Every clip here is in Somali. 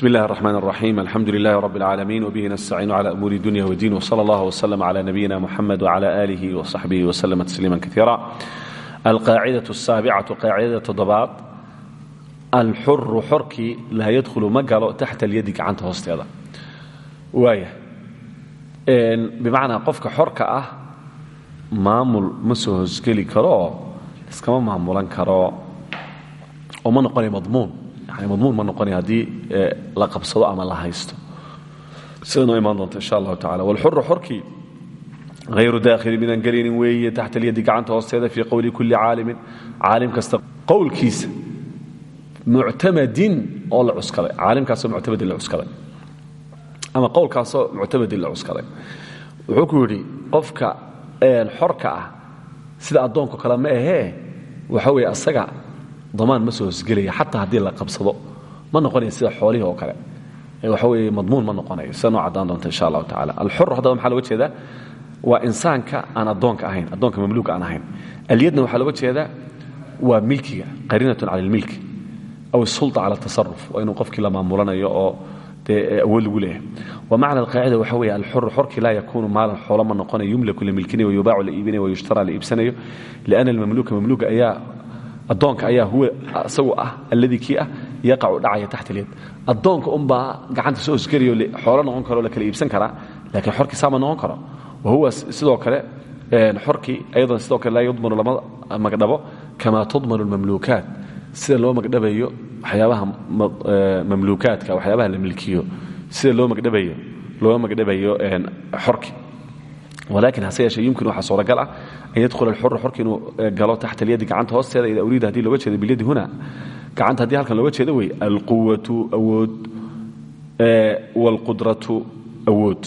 bsm اllahi الرحmn الرaxيm alxamdu لlah رb العaalamiن wbه nstaciin عlى أmuuri dunya wdin wslى اllah وslm عlى nabiyina mxamed وعlى آlih وصaxbih وslm تsliima kaiira alqaacidaة الsaabicaةu qaacidada toddobaad alxuru xorkii laa yadkhulu ma galo taxta اlyadi gacanta hoosteeda waaya bimacnaa qofka xorka ah maamul ma soo hoosgeli karo iskama maamulan karo oo ma noqonaya madmuun yani madmuun ma noqonaya haddii la qabsado ama la haysto. Sida noo doonta insha allahu tacala walxuru xorkii hayru daakhili midaan gelinin weeye taxta alyadi gacanta hoosteeda fii qowli kulli caalimin caalim kasta qowlkiisa muctamadin oo la cuskaday caalimkaasoo muctamadin la cuskaday ama qowlkaasoo muctamadin la cuskaday wuxuu ku yidhi qofka xorka ah sida addoonko kale ma ahee? Waxa weeye asaga damaan ma soo hosgelaya xataa haddii la qabsado. Ma noqonaya sida xoolihii oo kale. Waxa weeye madmuun ma noqonayo sida noo caddaan doonta insha allahu tacala alxur haddaba maxaa loga jeedaa? Waa insaanka aan addoonka ahayn addoonka mamluuka aan ahayn. Alyadna waxaa loga jeedaa waa milkiga qariinatun cala almilk aw isulta cala atasaruf waa inuu qofkii la maamulanayo oo dee awood lagu leeyahay. Wa macna alqaacida waxa weeye alxuru xorkii laa yakuunu maalan xoolo ma noqonayo. Yumlaku la milkinayo wayubaacu la iibinayo wayushtara la iibsanayo. Lianna almamluuka mamluuka ayaa addoonka ayaa huwa isagu ah alladii kii ah yaqacu dhacaya taxta alyad addoonka unbaa gacanta soo hosgelayo xoolo noqon karo la kala iibsan karaa laakiin xorkii saama noqon karo. Wa sidoo kale xorkii ayadan sidoo kale laa yudmanu lama magdhabo kamaa tudmanu lmamluukaat. Sida loo magdhabayo waxyaabaha mamluukaadka waxyaabaha la milkiyo. Sida loo magdhabayo loo magdhabayo xorki. Walakin hase yeeshee yumkin waxaa suuragal ah an yadkhula alxuru xorki inuu galo taxta alyadi gacanta hoosteeda ida uriida haddii looga jeedo bilyadi huna gacanta haddii halkan looga jeedo wey alquwatu awood waalqudratu awood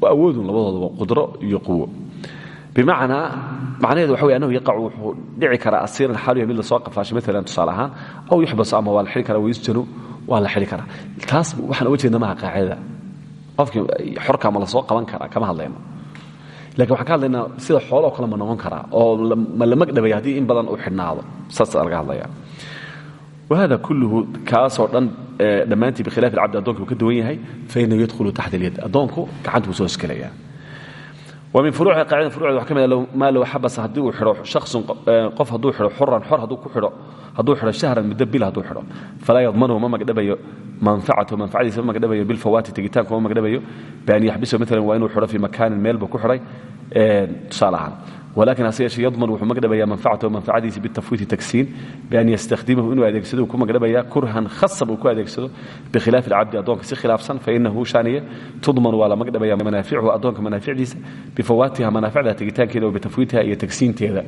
waa awoodun labadoodaba qudro iyo quwo bimacnaa macnaheedu waxa wey annahu yaqacu wuxuu dhici karaa asiiran xaaluya mid la soo qafaashay maalan tusaale ahaan aw yuxbasu ama waa la xidhi karaa wayusjanu waa la taas waxaan uga jeedna maha qofkii xorka ma la soo qaban karaa kama hadlayno laakiin waxaan ka hadlaynaa sida xooloo kale ma noqon karaa oo ma la magdhabaya haddii in badan uu xidhnaado. Saasa laga hadlaya wahada kulluhu kaasoo dhan dhammaantii bikhilaaf alcabdi adonka uu ka duwan yahay fainahu yadkhulu taxta alyad. Addoonku gacanta buu soo hosgelaya min furuuci qaacidan furucda waxa ka mid maa low xabasa haddii uu xidho shaksun qof hadduu xidho xuran xor hadduu ku xidho hadduu xidho shahran muddo bil hadduu xidho. Falaa yadmanuhu ma magdhabayo manfacatahu manfacadiisa ma magdhabayo bilfawaati tegitaanku ma magdhabayo bian yaxbisahu maalan waa inuu xidho fii makaanin meel buu ku xidhay. Tusaale ahaan walakin hase yeeshee yadman wuxuu magdhabayaa manfacatahu manfacadiisa bitafwiiti tagsiin bian yastakhdimahu inuu adeegsado uu ku magdhabayaa kurhan khasab uu ku adeegsado bikhilaafi alcabdi addoonka si khilaafsan fainahu shaaniye tudman waa la magdhabaya manaafichu addoonka manaaficdiisa bifawaatiha manaaficda tegitaankeeda wa bitafwiitiha iyo tagsiinteeda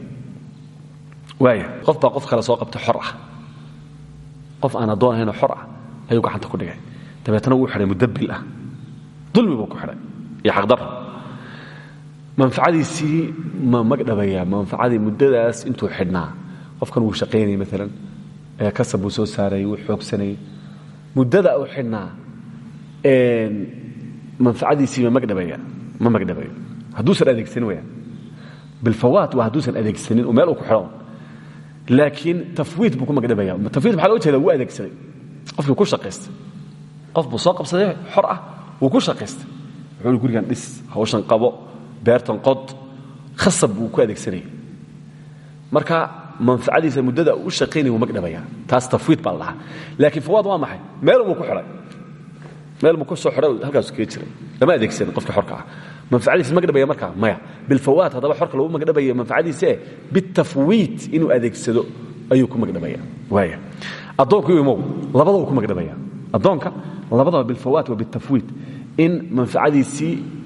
waaya qof baa qof kale soo qabtay xor ah qof aan addoon ahaynoo xor ah ayuu gacanta ku dhigay dabeetna wuu xidhay mudabil ah dulmi buu ku xidhay iyo xaqdar manfacadiisii ma magdhabaya manfacadii muddadaas intuu xidhnaa. Qofkan wuu shaqaynayay maalan kasab buu soo saarayay wuu xoogsanayay. Muddada uu xidhnaa manfacadiisii ma magdhabaya ma magdhabayo hadduusan adeegsanin wayaan bilfawaat waa hadduusan adeegsanin oo meel uu ku xidhan laakiin tafwiid buu ku magdhabaya tafwiid maxaa loo jeeda wuu adeegsaday. Qofkii ku shaqaystay qof buu soo qabsaday xor ah wuu ku shaqaystay wuxuu gurigan dhis hawshan qabo beertan qod khasab buu ku adeegsanaya marka manfacadiisa muddada u shaqaynaya wuu magdhabaya taas tafwiid baa la dhahaa laakiin fawaad waa maxay? Meel buu ku xidhay meel buu ku soo xidhay halkaasu kaga jiray. Lama adeegsanin qofka xorka ah. Manfacadiisa magdhabaya markaa maya. Bilfawaad haddaba xorka lagu magdhabaya manfacadiisae bitafwiid inuu adeegsado ayuu ku magdhabaya waaya addoonku imow labadaba ku magdhabaya addoonka labadaba bilfawaat wa bitafwiid. In manfacadiisii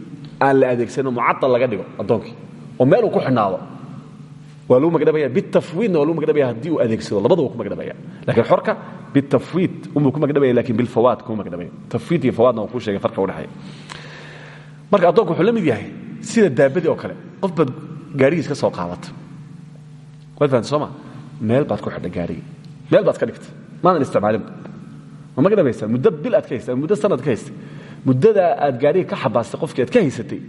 aan la adeegsano mucaal laga dhigo addoonkii. Oo meel uu ku xidhnaado. Waa lagu magdhabaya bitafwiidna waa lagu uu adeegsado. Labadaba ku magdhabaya lakiin xorka bitafwiid unbuu ku magdhabaya laakiin bilfawaad kuma magdhabaya tafwiid iyo fawaadna uu kuu sheegay farka udhexeeya marka addoonku wuxuu yahay sida daabadii oo kale. Qof baad gaarigiis soo qaadata. Waad fahamta meel baad ku xidha gaarigii meel baad ka dhigta maadan isticmaalinba ma magdhabaysaa muddo bil aad ka muddada aad gaariga ka xabaastay qofkii aad ka haysatay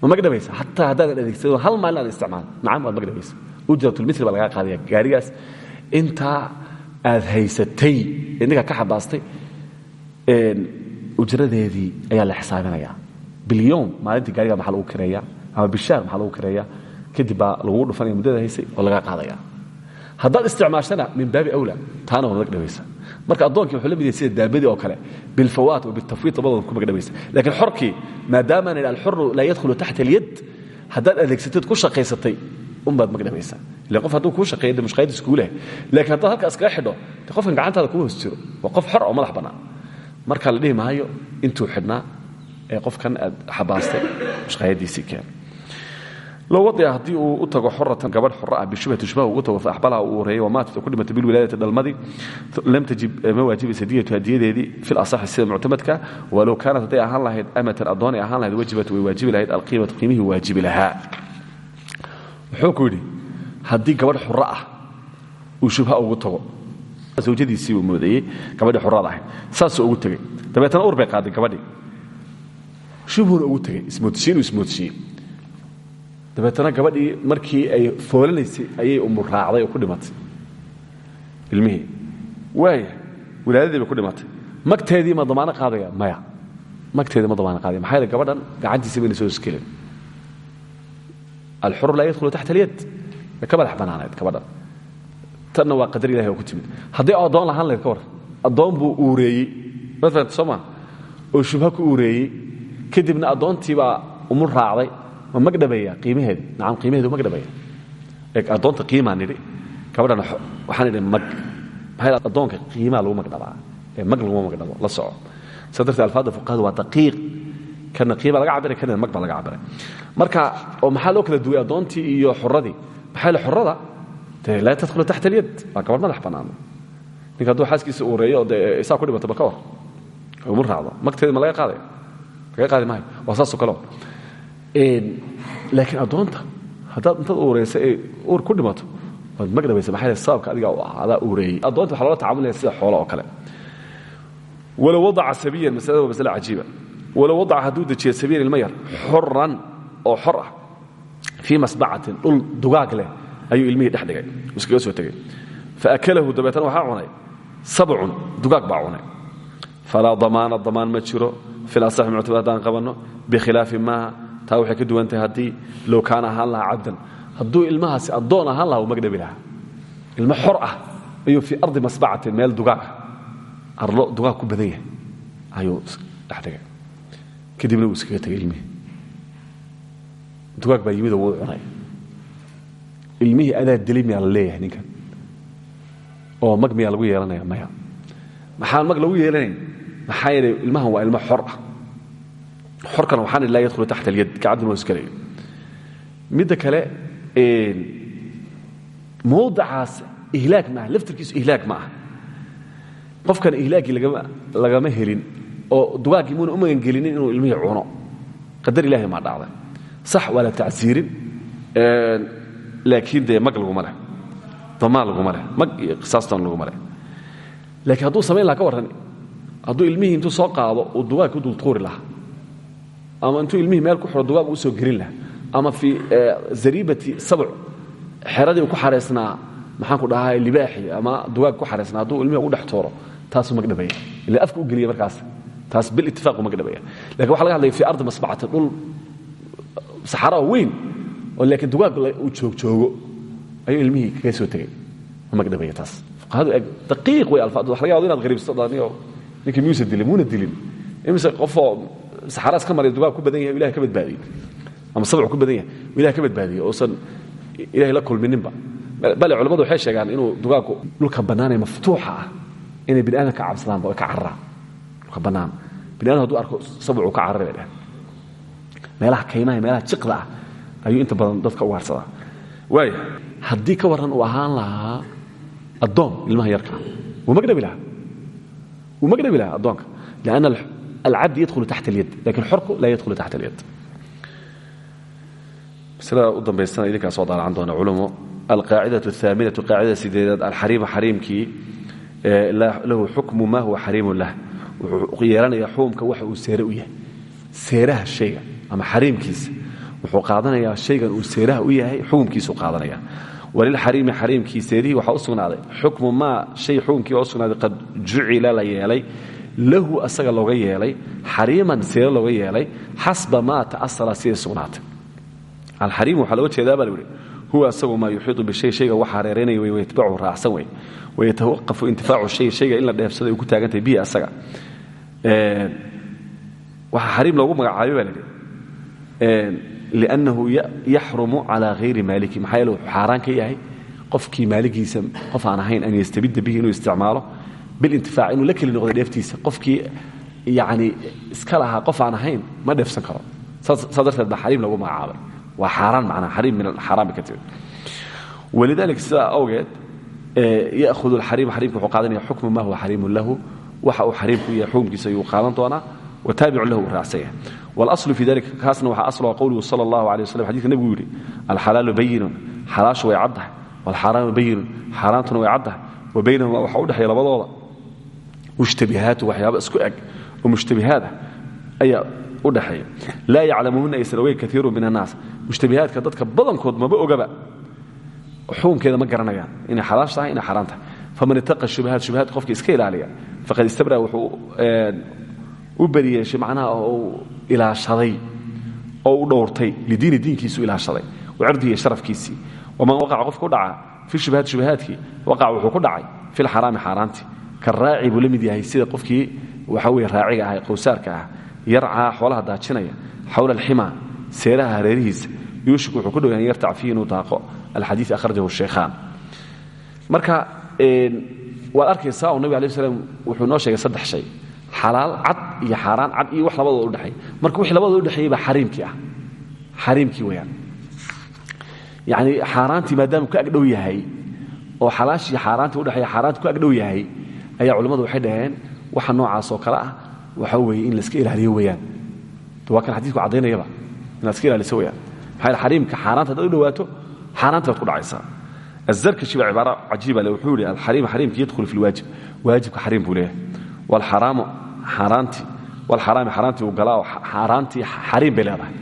ma magdhabaysa xataa haddaadan adeegsado hal maalin aad isticmaal nacam waad magdhabaysa ujratulmitri baa lagaa qaadaya gaarigaas. Intaa aad haysatay ee ka xabaastay ujradeedii ayaa la xisaabinaya. Bilyowm maalintii gaariga maxaa lagu kireeya ama bishaar maxaa lagu kireeya kadib baa lagugu muddada haysay oo laga qaadaya. Haddaad isticmaashana min baabi awla taana waa magdhabaysa marka addoonkii wuxuu la mid yahay sida daabadii oo kale bilfawaat wa bitafwiid labadooda ku magdhabaysa laakiin xorkii maadaama nidhi alxuru laa yadkhulu taxta alyad haddaad adeegsatid ku shaqaysatay unbaad magdhabaysa ilan qof hadduu kuu shaqeeya de mushqaayadiis kuu lehay haddaad halka iskaga xidho de gacantaada kuma hoos jiro qof xor oo madax bannaan. Marka la dhihi maayo intuu ee qofkan aad xabaastay mushqaayadiisii keen low wadia haddii uu u tago xoratan gabadh xoro ah bishubhati shubha ugu tago faaqbalaha uu ureeyo wamaatat oo ku dhimatay bilwilaadati dhalmadii lam tajib ma waajibaysa diyatu hadiyadeedii fi lasaxi sida muctamadka walow kaanat hadday ahaan lahayd amatan addoon ay lahayd wajibat way waajibi lahayd alqiimatu qiimihii waajibi lahaa. Wuxuu ku yidhi gabadh xuro ah uu shubha ugu tago zawjadiisii uu moodayey gabadhii xurada ahayd saasuu ugu tegey dabeetana ur qaaday gabadhii. Shubhuna ugu tegey ismoodsiin uu dabeetana gabadhii markii ay foolanaysay ayay umuraacday oo ku dhimatay. Ilmihii. Waaya wilaadadii bay ku dhimatay. Magteedii ma damaano qaadaya? Maya. Magteedii ma damaano qaadaya. Maxaa gabadhan gacantiisa bayna soo iskelin alxur laa yadkhulu taxta alyad. Way ka madax bannaanayd gabadhan. Tanna waa qadar ilahi ku timid. Haddii addoon lahaan lahayd ka war addoon buu uureeyey. Waad fahamta oo shubha ku uureeyey. Kadibna addoontiibaa umu raacday ma magdhabaya qiimaheedi nacam qiimaheedu magdhabaya addoonta qiimaa nidhi. Gabadhana waxaan idhi mag. Maxaa addoonka qiimaa lagu magdhabaa ee mag laguma magdhabo la soco. Saa darteed alfaadda fuqahadu waa daqiiq. Kana qiima laga cabiray kana mag baa laga cabiray marka oo maxaa loo kala duway addoontii iyo xuradii maxaa le xurada dee laa tadkhulu taxta alyad waa gabadh madax bannaan. Ninka hadduu xaaskiisa uureeyo dee isaa ku dhimato ba ka war umu raacdo. Magteedi ma laga qaadaya laga qaadi maayo. Waa saasoo kaleo laakiin addoonta haddaad intaad uureysa ee uur ku dhimato waad magdhabaysa maxaa sababka adiga adaa uureeyey addoonta waxa loola tacamulaya sida xoolo oo kale. Walow wadaca sabiyan masalada waa masale cajiiba. Walow wadaca hadduu dejiya sabiyan ilma yar xoran oo xor ah fii masbacatin dhul dugaag leh ayuu ilmihii dhex dhigay iskaga soo tegey faakalahu dabeetana waxaa cunay. Sabcun dugaag baa cunay. Falaa damaana damaan ma jiro. Fi lasaxi muctamad haddaan qabanno bikhilaafi maaha taa waxay ka duwan tahay haddii low kaana ahaan lahaa cabdan hadduu ilmahaasi addoon ahaan laha uu magdhabi lahaa. Ilmo xor ah ayuu fii ardi masbacatin meel dugaag ah. Arlo dugaag ku badan yahay ayuu dhex kadibna uu iskaga tegay ilmihii. Dugaag baa yimid oo wuu cunay. Ilmihii adaa deli miyaa oo mag lagu yeelanaya maya. Maxaan mag lagu yeelanayn? Maxaa yeelay waa ilmo xor ah xorkana waxaan laa yadkhulu taxta alyad gacantuna waa iskalayo midda kale mawdacaas ihlaag maaha laftirkiisu ihlaag ma ah qofkan ihlaaggii lagama helin oo dugaaggii muuna u magangelinin inuu ilmihii cuno. Qadar ilahay maa dhacday sax waa la tacsiirin laakiin dee mag laguma leh. Damaan laguma leh. Mag qisaastan laguma leh. Laakiin hadduu samayn laha ka warran hadduu ilmihii intuu soo qaado uu dugaag ku dultuuri lahaa ama intuu ilmihii meel ku xiro dugaag u soo gelin lahaa. Ama fii zariibati sabc xeradii uu ku xaraysnaa maxaan ku dhahaa libaaxi ama dugaag ku xaraysnaa hadduu ilmihii ugu dhex tuuro taasuu magdhabaya ila afka u geliya markaas taas bilitifaaq u magdhabaya laakiin waxa laga hadlaya fii ardi masbacati dhul saxara oo weyn oo laakiin dugaag uu joogjoogo ayuu ilmihii kaga soo tegey ma magdhabaya taas. Fuqahadu eg daqiiq way alfaad waxa laga yaado inaad qariibsato dhaniyo ninkii miyuusa dilin muuna dilin. Imise qofoo saxaraas ka maray dugaag ku badan yahay ilahay ka badbaadiyey ama sabc ku badan yahay ilahay ka badbaadiyey uusan ilahay la kulmininba. Bale culamadu waxay sheegaan inuu dugaagku dhulka bannaan ee maftuuxa ah inay bini aadam ka cabsadaanba way ka cararaan dhulka bannaan. Bini adam haduu arko sabcuu ka carari bay dhehen meelaha kaymaha meelaha jiqda ah ayuu inta badan dadka u harsadaa. Waaya haddii ka warran uu ahaan lahaa addoon ilmaha yarkaa wuu magdhabi lahaa? Wuu magdhabi lahaa addoonka? Lianna alcabd yadkhulu taxta alyad lakin xorku laa yadkhulu taxta alyad maslada u dambaysana idinkaa soo daalacan doona culumo alqaacidaة الثaaminaةu qaacidada sideedaad alxariimu xariimkii lahu xukmu ma huwa xariimu lah wuxuu yeelanaya xukumka waxa uu seere u yahay seeraha shayga ama xariimkiisa wuxuu qaadanayaa shaygan uu seeraha u yahay xukumkiisuu qaadanaya walilxariimi xariimkii seerihii waxaa u sugnaaday xukmu maa shay xukumkii waa u sugnaaday qad jucila la yeelay lahu asaga looga yeelay xariiman seere looga yeelay xasba maa ta'asala siday sugnaatay. Alxariim waxaa looga jeedaa baa layihi huwa asagu maa yuxiiطu bishay shayga waxa hareeraynaya wey wayatbacu raacsan wey wayatawaqafu intifaacu shay shayga in la dheefsaday ay ku taagantahay bihi asaga waxaa xariim loogu magacaabay baa laidhi liannahu yaxrumu calaa hayri maaliki. Maxaa yeele wuxuu xaaraan ka yahay qofkii maaligiisa qof aan ahayn an yastabida bihi inuu isticmaalo bilintifaac inuu la keli noqdo dheeftiisa. Qofkii yani iska lahaa qof aan ahayn ma dheefsan karo. Saa darteed baa xariim loogu magacaabay. Waa xaaraan macnaa xariim min xaaraami ka timid. Walidaalika sidaa awgeed ya'hudu alxariim xariimka wuxuu qaadanaya xukmu ma huwa xariimun lahu. Waxa uu xariimku yahay xukumkiisa ayuu qaadan doonaa wataabicu lahu uu raacsan yahay. Walaslu fi dalika kaasna waxaa asluha qowluhu sala allahu alay waslam xadidka nebigu yidhi alxalaalu bayinun xalaashu way caddahay waalxaaraamu bayinun xaaraantuna way caddahay wa baynahuma waxa u dhexeeya labadooda mushtabihaatu waxyaaba isku eg oo mushtabihaad ah ayaa u dhexeeya laa yaclamuhuna aysan ogeyn kaiiru min annaas. Mushtabihaadka dadka badankood maba ogaba. Xukunkeeda ma garanayaan inay xalaash tahay inay xaaraan tahay. Faman itaqa shubahaat shubahaadka qofka iska ilaaliya faqad istabra wuxuu u beriyeeshay macnaha uu ilaashaday oo u dhowrtay lidiini diinkiisu ilaashaday wacirdihi sharafkiisii. Waman waqaca qofka u dhaca fi shubahaat shubahaadkii waqaca wuxuu ku dhacay fi lxaraami xaaraantii karaaci buu la mid yahay sida qofkii waxa weye raaciga ah qowsaarka ah yarcaa xoolaha daajinaya xawla alxima seeraha hareerihiisa. Yuushik wuxuu ku dhow yahay yartac fiihi inuu daaqo. Alxadiid akhrajahu shaykhaan marka waad arkaysaa oo nabig alay slam wuxuu noo sheegay saddex shay. Xalaal cad iyo xaaraan cad iyo wax labadooda udhexeey marka wixii labadooda udhexeeyey baa xariimkii ah. Xariimkii weyaan yacni xaaraantii maadaama ku agdhow yahay oo xalaashii xaaraantii udhexeeya xaaraantii ku agdhow yahay ayaa culimmadu waxay dhaheen waxa noocaas oo kale ah waxa weeye in laiska ilaaliyo weeyaan. Waa kan xadiidku caddaynayaba inaad iska ilaaliso weyaan maxaa xariimka xaaraanta hadaad u dhawaato xaaraanta baad ku dhacaysaa azarkashi baa cibaaro cajiiba le wuxuu yihi alxariim xariimki yadkhulu fi lwaajib waajibka xariim buu leeyahay. Waalxaraamu xaaraantii waalxaraami xaaraantii uu galaa oo xaaraantii xariim bay leedahay.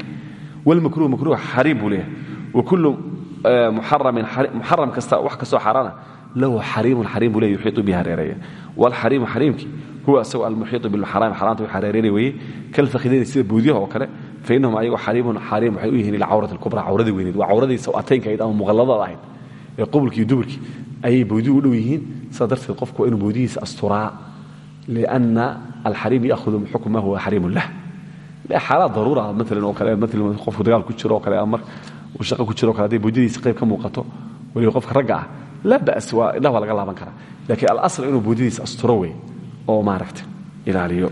Walmakruuh makruuh xariim buu leeyahay. Wa kullu muxaramin muxaram kasta wax kastoo xaaraana lahu xariimun xariim buu leeyahy yuxiitu bihi hareereeya. Waalxariimu xariimkii huwa isagu almuxiitu bilxaraami xaraanta wix hareereynay weeye. Kalfakhidayni sida buudyaha oo kale fa innahum ayagoo xariimun xariim waxay u yihiin ilcawrati alkubra cawradii weyneed. Waa cawradii sawataynka ahayd ama muqalladada ahayd ee qubulkii duburkii ayay bowdihu u dhow yihiin. Sidaa darteed qofku waa inuu bowdihiisa asturaa lianna alxariim yaahudu xukm ma huwa xariimun lah. Xaalaad daruura ah maalan oo kale maalan qofku dagaal ku jiro oo kale ama uu shaqo ku jiro o kale hadday bowdidiisa qayb ka muuqato weliba qofka ragga ah laa ba'as waa indhaha waa laga laaban karaa. Laakiin alasl inuu bowdidiisa asturo wey oo maaragta ilaaliyo.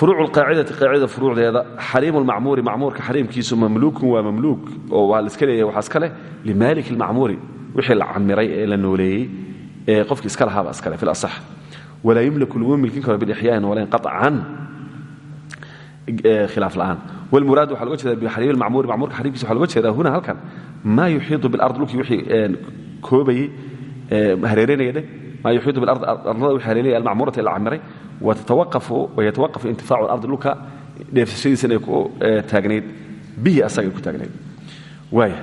Qaacidada furuucdeeda. Xariimu lmacmuuri macmuurka xariimkiisu mamluukun waa mamluuk oo waa laiska leeyahay waxaa iska leh limaalik lmacmuuri wixii la camiray ee la nooleeyey ee qofki iska lahaaba iska leh fi lasax walaa yumlaku laguma milkin karo bixyaain walayn qaطcan khilaaf la'aan. Wlmuraad waxa loga jeeda bixariim lmacmuuri macmuurka xariimkiisa waxa loga jeeda huna halkan. Maa yuxiidu bilard dhulkii wixii koobayey hareereynaya dheh maa yuxiidu bilard ardada wixii hareereynaya almacmuurata ee la camiray wayatawaqafu intifaacu alardi dhulka dheefsashadiisa inay ku taagnayd. Bihi asaga ay ku taagnayd. Waaya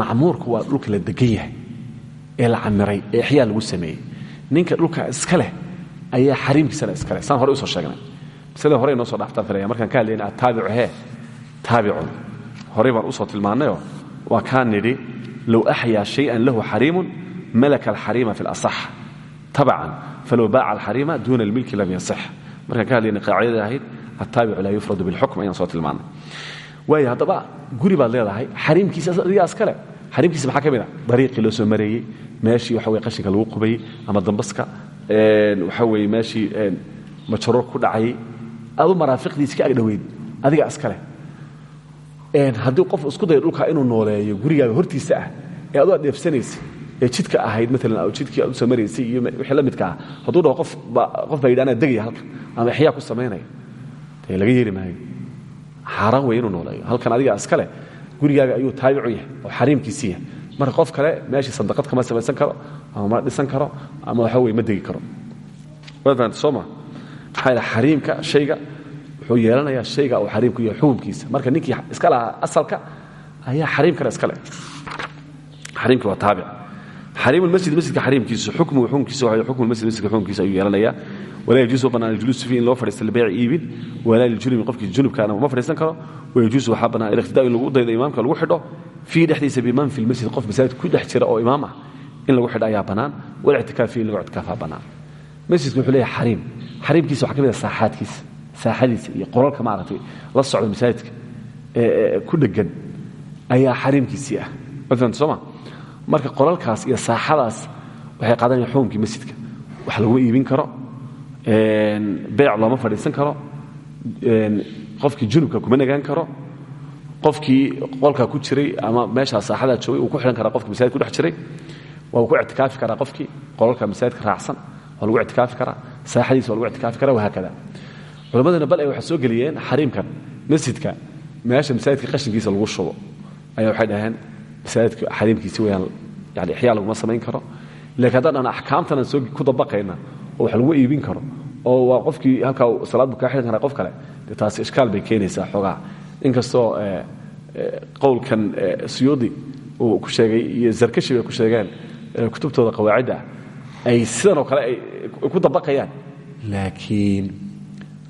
macmuurku waa dhulka la degan yahay ee la camiray ee exyaa lagu sameeyey. Ninka dhulka iska leh ayaa xariimkiisana iska leh. Saan horey u soo sheegnay. Maslada horey noo soo dhaaftaan filaya markaan ka hadlayna attaabicu hee taabicun. Horey baan u soo tilmaannayoo waa kaa nidhi low axyaa shayan lahu xariimun malaka alxariima fi اlasax tabacan falow baaca alxariima duuna almilki lam yasix markaan ka hadlayna qaacidada ahayd attaabicu laa yufradu bilxukm ayaan soo tilmaannay waayo haddaba guri baad leedahay xariimkiisa adigaa iskale xariimkiisa maxaa ka mid a dariiqii loo soo mareeyey meeshii waxa weye qashinka lagu qubayey ama dambaska waxa weeye meeshii majaroor ku dhacayay adu maraafiqdiisi ka agdhoweyd adigaa iskale haddii qof isku dayo dhulkaa inuu nooleeyo gurigaaga hortiisa ah ee adu aad dheefsanaysa ee jidka ahayd maalan jidkii aad u samaraysay iyo wixii la midka ah hadduu qof baa yidhi anaa ama exyaa ku samaynaya dee laga yeeli maayo. Xaaraan wey inuu nooleeyo. Halkan adigaa iskale gurigaaga ayuu taabicu yahay oo xariimkiisii yahay. Marka qof kale meeshii sandaqad kama samaysan karo ama ma dhisan karo ama waxa weye ma degi karo. Waad fahamta soo ma? Maxaa yidhaha xariimka shayga wuxuu yeelanayaa shayga uu xariimku yahay xukumkiisa marka ninkii iska lahaa asalka ayaa xariimkana iska leh. Xariimkii waa taabic. Xariim lmasjid masjidka xariimkiisu xukmuhu xukunkiisa waa xukmu lmasjid masjidka xukunkiisa ayuu yeelanayaa walaa yajuusu bannaan aljuluusu fiihi in loo fadhiista libeyci iibin. Walaa liljunubi qofkii junubkaana uma fadhiisan karo. Wayajuusu waxaa bannaan aliqtidaa in lagu daydo imaamka lagu xidho. Fiihi dhexdiisa biimaam fi lmasjid qof masaajid ku dhex oo imaam ah in lagu xidho ayaa bannaan walictikaaf fiihi in lagu ictikaafaa bannaan masjidku wuxuu xariim. Xariimkiisa waxaa ka mid ah saaxaadkiisa saaxadiisa iyo qolalka maaragtay la socda masaajidka ku dhegan ayaa xariimkiisii ah. Maanta sooma marka qolalkaas iyo saaxadaas waxay qaadanayaan xukunkii masjidka. Wax laguma iibin karo beec looma fadhiisan karo qofkii junubka kuma nagaan karo qofkii qolkaa ku jiray ama meeshaa saaxadaa joogay uu ku xidhan karaa qofki masaajid ku dhex jiray waa ku ictikaafi karaa qofkii qolalka masaajidka raacsan waa lagu ictikaafi karaa saaxadiisa waa lagu ictikaafi karaa wahaakada culammadana bal ay waxay soo geliyeen xariimkan masjidka. Meesha masaajidka qashinkiisa lagu shubo. Ayaa waxay dhaheen masaajidka xariimkiisi weyaan yani ixyaa laguma samayn karo. Laakiin haddaan aan axkaamtanan soo ku dabaqayna oo wax lagu iibin karo oo waa qofkii halkaa salaad buu kaa xidhan karaa qof kale dee taasi bay keenaysaa xoogaa. Inkastoo qowlkan suyuudi uu ku sheegay iyo zarkashi ku sheegeen kutubtooda qawaacidda ay sidan oo kale ay ku dabaqayaan. Laakiin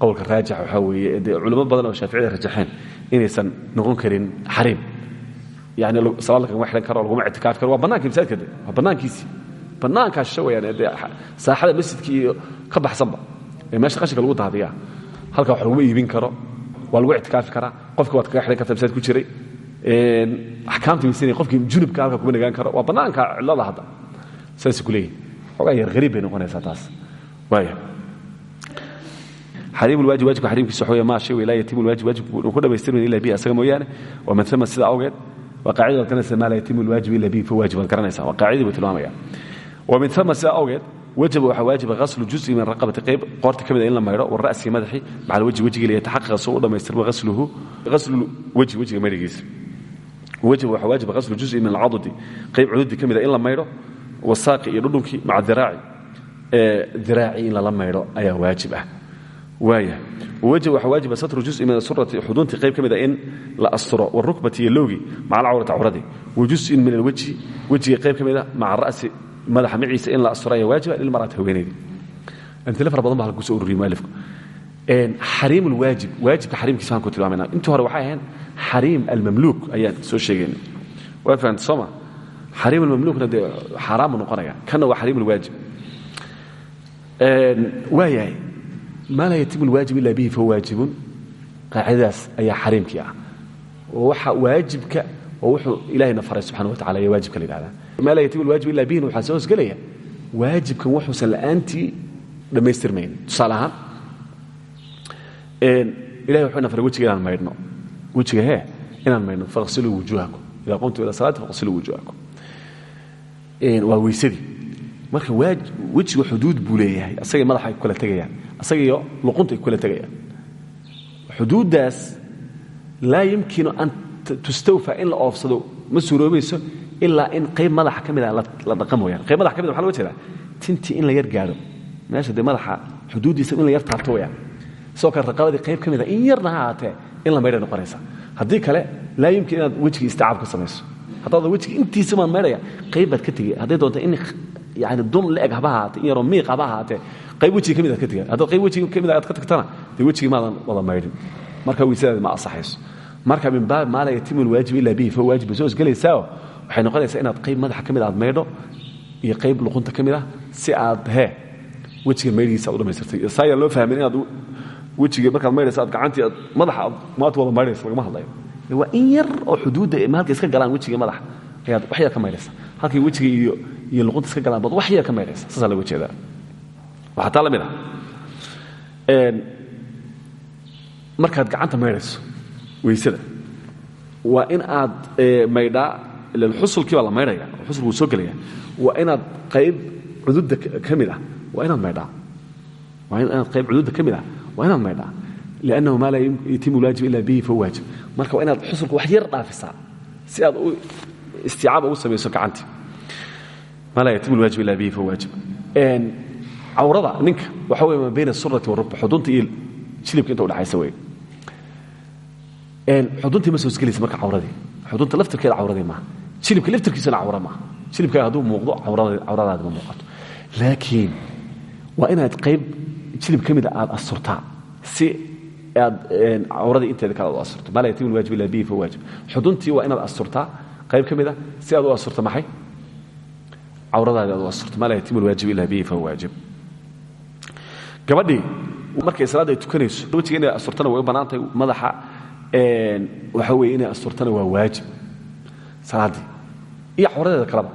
qowlka raajix waxaa weeye dee culamo badan oo shaaficida rajaxeen inaysan noqon karin xariim. Yani salaad lagama xidhan karo laguma ictikaafi karo waa bannaankii masaajidka de waa bannaankiisii bannaankaa shisho weyaan dee saaxada masjidkii iyo ka baxsanba ee meesha qashinka lagu daadiya halkaa wax laguma iibin karo waa lagu ictikaafi karaa qofki waad kaga xidhan karta masaajid ku jiray axkaamta weysanaya qofkii junubka halkaa kuma nagaan karo waa bannaanka cillada hadda. Saasay ku leeyihiin xoogaa yar hariib bay noqonaysaa taas. Waaya xariim lwaajib wajibka xariimkiisa waxa weeye maa shay laa yatimu lwaajib waajibku uu arimwajiwajibkiismaaku dhamaystirma ila bi asaga mooyaane. Waa man ama sida awgeed waa qaacidad garanaysa maa laa yatim lwaajib ila bi fawaajibad garanaysa waa qaacidii buu tilmaamaya. Wamin ama sida awgeed wajaba waxaa waajiba aslu juzi min raqabati qayb qoorta ka mida ah in la maydho wara'sii madaxi macal wajhi wejigii layataxaqaqa soo u dhammaystirma asluhu aslu wejhi wejiga maydhagiisa wajaba waxaa waajiba aslu juzi min alcadudi qayb cududii ka mida ah in la maydho wasaaqi iyo dhudhunkii maca diraaci diraaci in lala maydho ayaa waajib ah waxa waajiba satru juzi min asurati xuduuntii qayb ka mida in la asturo warukbati iyo lowgi maca alcawrati cawradii wa jusin min alwejhi wejiga qayb ka mida maca ra'si madaxa maciisa in la asturo ayaa waajiba lilmar'ati haweenaydi amil fara badan ba halka kuso ururiye mualifku xariim lwaajib waajibka xariimkiisa aan ku tilmaamayna intii hore waxay ahayn xariim almamluuk ayaan soo sheegayna waa fahamta sooma xariim almamluukna dee xaaraan buu noqonaya. Kanna waa xariim alwaajib waa yahay maa laa yatimu alwaajib ila bihi fahuwa waajibun. Qaacidadaas ayaa xariimkii ah. Oo waxa waajibka oo wuxuu ilahayna faray subxana wa tacala ayaa waajibka la yidhahdaa. Maa laa yatimu alwaajib illa bihina waxaa soo hosgelaya waajibkan wuxuusan la'aantii dhammaystirmayn tusaale ahaan ilahay wuxuu ina faray wejiga inaan maydhno. Wejiga hee inaan maydhno faqsiluu wujuuhakum. Idaa qumtum ila salaati faqsiluu wujuuhakum. Waa weysadii marka wejiga xuduud buu leeyahay. Asagay madaxa ay ku kala tegayaan. Asaga iyo luqunta ay ku kala tegayaan. Xuduuddaas laa yumkinu an tustawfa in la oofsado. Ma suuroobayso ilaa in qayb madaxa ka mida la dhaqan mooyaan qayb madaxa ka waxa loga jeedaa? Tintii in la yar gaadho. Meesha dee madaxa xuduuddiisa in la yar taabto wayaan. Sidoo kale raqabadii qayb ka mida in yarna ha in la maydhay noqonaysa haddii kale laa yumkin inaad wejigii ka samayso. Haddaada wejiga intiisa baan maydhaya qayb ka tegey. Hadday doonta in yani dun la-eg haba ahaatee in yaroo miiq haba qayb wejiga ka ka tegay haddaad qayb wejiga ka aad ka tagtana dee wejigii maadan wada maydhin marka weysadaadi ma asaxayso marka min baab maa laa yatimu ila bihi fa waajib bay soo hosgelaysaao waxay noqonaysaa inaad qayb madaxa ka aad maydho iyo qayb luqunta ka si aad hee wejiga maydhigiisa u dhamaystirtay saayaan loo fahmin inaad wejiga markaad maydhaysa aad gacantii aad madaxa aad maanta wada maydhaysa lagama hadlayo waa in yar oo xuduudda halka iska galaan wejiga madaxa ayaad wax yar ka maydhaysa halkay wejiga iyo iyo luqunta iska galaan baad wax yar ka maydhaysa saasaa laga jeedaa. Waxaa taa mid ah. Markaad gacanta maydhayso weysada waa in aad maydhaa ilan xusulkii baa la maydhaya xusulku wuu soo gelaya waa qayb cududda ka mid ah waa inaad maydhaa. Waa inaad qayb cududda ka mid ah waa inaad maydhaa. Liannahu maa laa yatimu ila bihi fahuwa waajib. Marka waa inaad xusulka wax yar dhaafisaa si aad u istiicaaba ugu samayso gacantii maa laa yatimu lwaajib ila bihi fahuwa waajib cawrada ninka waxa wey maa bayna surati warukba xudunta iyo jilibka inta udhaxaysa wey xuduntii ma soo hosgelaysa marka cawradii. Xudunta laftirkeeda cawradii maaha hilibka laftarkiisana cawra maaha hilibkaaga hadduu muuqdo cawradaadi ma muuqato. Laakiin waa inaad qayb hilib ka mida aad asturtaa si aad cawradii inteeda kale ad u asturto. Maa laa yatimu lwaajib illa bihi fa waajib. Xuduntii waa inaad asturtaa qayb ka mida si aad u asturto maxay cawradaadi aad u asturto maa laa yatimu lwaajib illa bihi waajib. Gabadhii markay salaadda ay wejiga inay asturtana way u bannaan tahay madaxa waxa weeye inay asturtana waa waajib. Salaaddii iyo cawradeeda kaleba.